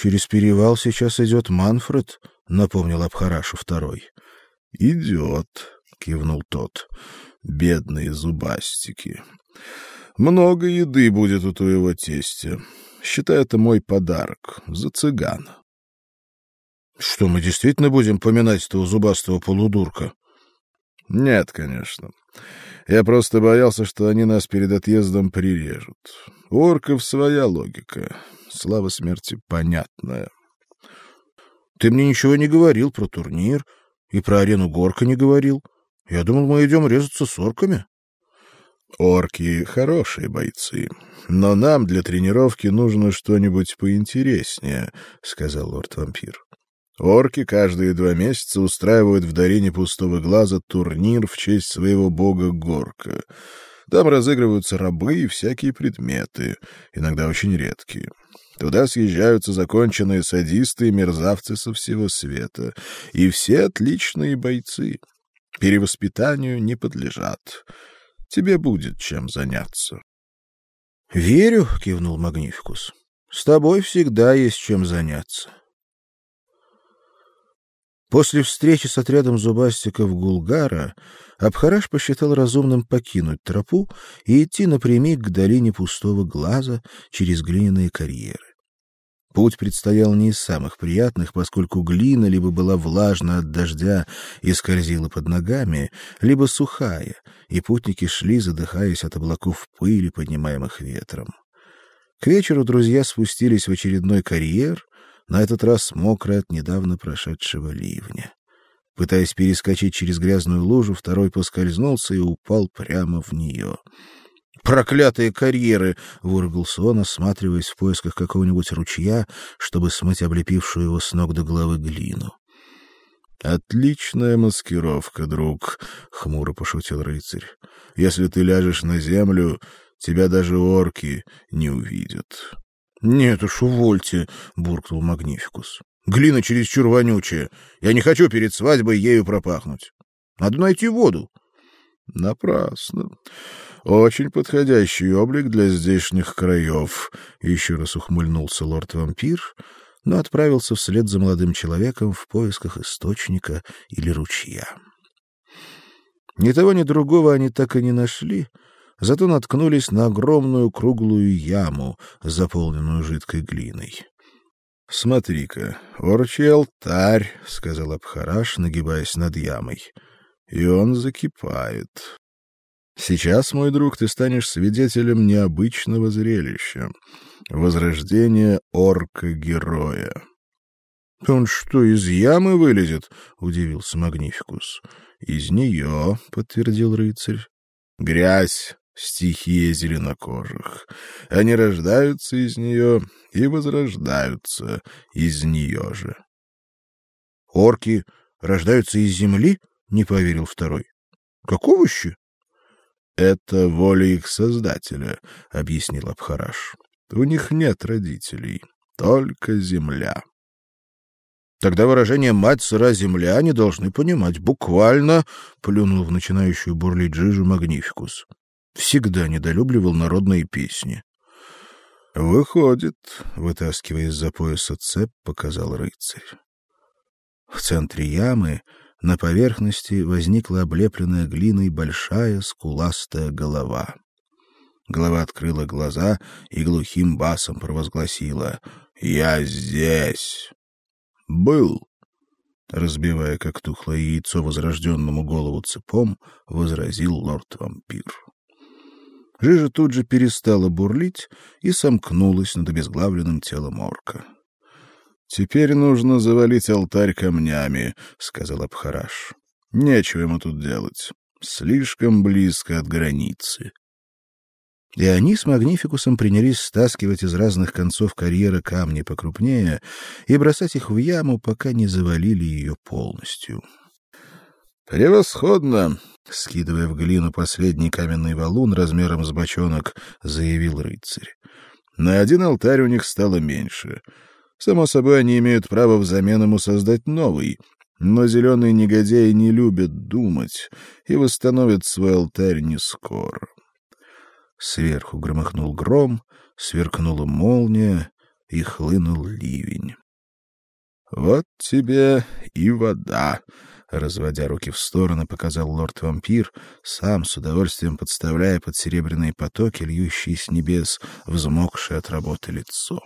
Через перевал сейчас идет Манфред, напомнил Абхарашу второй. Идет, кивнул тот. Бедные зубастики. Много еды будет у твоего тестя. Считай это мой подарок за цыган. Что мы действительно будем поминать этого зубастого полудурка? Нет, конечно. Я просто боялся, что они нас перед отъездом прирежут. Орков своя логика. Слава смерти понятная. Ты мне ничего не говорил про турнир и про арену Горка не говорил. Я думал, мы идем резаться с орками. Орки хорошие бойцы, но нам для тренировки нужно что-нибудь поинтереснее, сказал лорд-вампир. Орки каждые два месяца устраивают в долине Пустого Глаза турнир в честь своего бога Горка. Там разыгрываются рабы и всякие предметы, иногда очень редкие. Туда съезжаются законченные садисты и мерзавцы со всего света, и все отличные бойцы. Перевоспитанию не подлежат. Тебе будет чем заняться. — Верю, — кивнул Магнификус. — С тобой всегда есть чем заняться. После встречи с отрядом зубастиков Гулгара Абхараш посчитал разумным покинуть тропу и идти напрямик к долине пустого глаза через глиняные карьеры. Путь предстоял не из самых приятных, поскольку глина либо была влажна от дождя и скользила под ногами, либо сухая, и путники шли, задыхаясь от облаков пыли, поднимаемых ветром. К вечеру друзья спустились в очередной карьер, на этот раз мокрый от недавно прошедшего ливня. Пытаясь перескочить через грязную лужу, второй поскользнулся и упал прямо в нее. Проклятые карьеры, выругался он, осматриваясь в поисках какого-нибудь ручья, чтобы смыть облепившую его с ног до головы глину. Отличная маскировка, друг, хмуро пошутил рыцарь. Если ты ляжешь на землю, тебя даже орки не увидят. Нет уж, увольте, буркнул Магнификус. Глина чересчур вонючая. Я не хочу перед свадьбой ею пропахнуть. Надо найти воду. Напрасно. Очень подходящий облик для здешних краев. Еще раз ухмыльнулся лорд-вампир, но отправился вслед за молодым человеком в поисках источника или ручья. Ни того, ни другого они так и не нашли, зато наткнулись на огромную круглую яму, заполненную жидкой глиной. Смотри-ка, орчий алтарь, сказал Абхараш, нагибаясь над ямой. И он закипает. Сейчас, мой друг, ты станешь свидетелем необычного зрелища возрождения орка-героя. Он что, из ямы вылезет? удивился Магнификус. Из нее, — подтвердил рыцарь. Грязь стихия зеленокожих. Они рождаются из нее и возрождаются из нее же. Орки рождаются из земли? не поверил второй. Как овощи? Это воля их создателя, объяснил Абхараш. У них нет родителей, только земля. Тогда выражение мать сыра земля они должны понимать буквально, плюнул в начинающую бурлить жижу Магнификус всегда недолюбливал народные песни. Выходит, вытаскивая из-за пояса цеп, показал рыцарь. В центре ямы на поверхности возникла облепленная глиной большая скуластая голова. Голова открыла глаза и глухим басом провозгласила: "Я здесь". Был, разбивая как тухлое яйцо возрожденному голову цепом, возразил лорд-вампир. Жижа тут же перестала бурлить и сомкнулась над обезглавленным телом орка. Теперь нужно завалить алтарь камнями, сказал Абхараш. Нечего ему тут делать. Слишком близко от границы. И они с Магнификусом принялись стаскивать из разных концов карьера камни покрупнее и бросать их в яму, пока не завалили ее полностью. Превосходно, скидывая в глину последний каменный валун размером с бочонок, заявил рыцарь. На один алтарь у них стало меньше. Само собой, они имеют право взамен ему создать новый, но зеленые негодяи не любят думать и восстановят свой алтарь не скоро. Сверху громыхнул гром, сверкнула молния, и хлынул ливень. Вот тебе и вода, разводя руки в стороны, показал лорд-вампир, сам с удовольствием подставляя под серебряные потоки, льющие с небес, взмокшее от работы лицо.